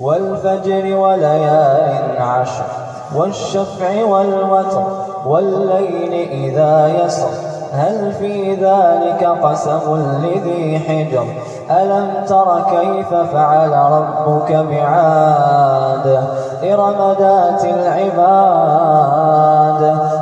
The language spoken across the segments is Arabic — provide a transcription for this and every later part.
والفجر وليال عشر والشفع والوتر والليل إذا يسر. هل في ذلك قسم لذي حجر؟ ألم تر كيف فعل ربك بعاد؟ إرم ذات العباد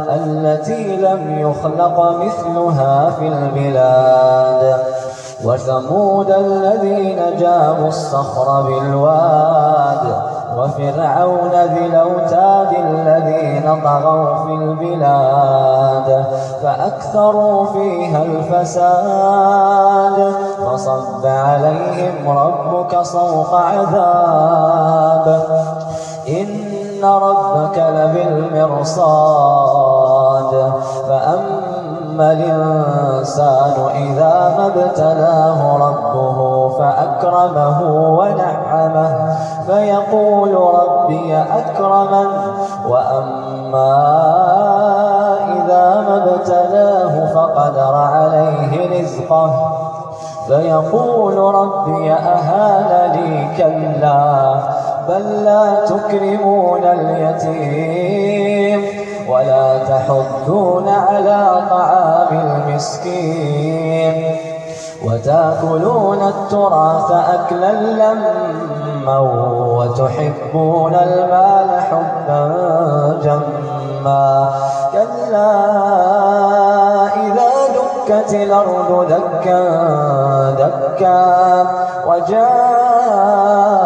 التي لم يخلق مثلها في البلاد. وثمود الذين جابوا الصخر بالواد وفرعون ذي الأوتاد الذين طغوا في البلاد. فأكثروا فيها الفساد فصب عليهم ربك صوق عذاب. إن ربك لبالمرصاد. فأما الإنسان إذا ما ابتلاه ربه فأكرمه ونعمه فيقول ربي أكرمن وأما إذا ما ابتلاه فقدر عليه رزقه فيقول ربي أهان لي كلا بل لا تكرمون اليتيم ولا تحضون على طعام المسكين وتاكلون التراث أكلا لما وتحبون المال حبا جما كلا إذا دكت الأرض دكا دكا وجاء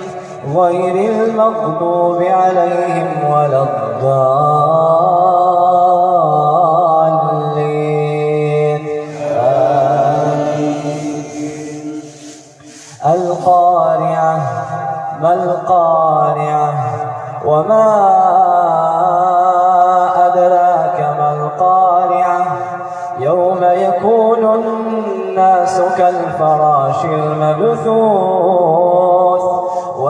غير المغضوب عليهم ولا الضالين. القارعة ما القارعة؟ وما أدراك ما القارعة؟ يوم يكون الناس كالفراش المبثوث.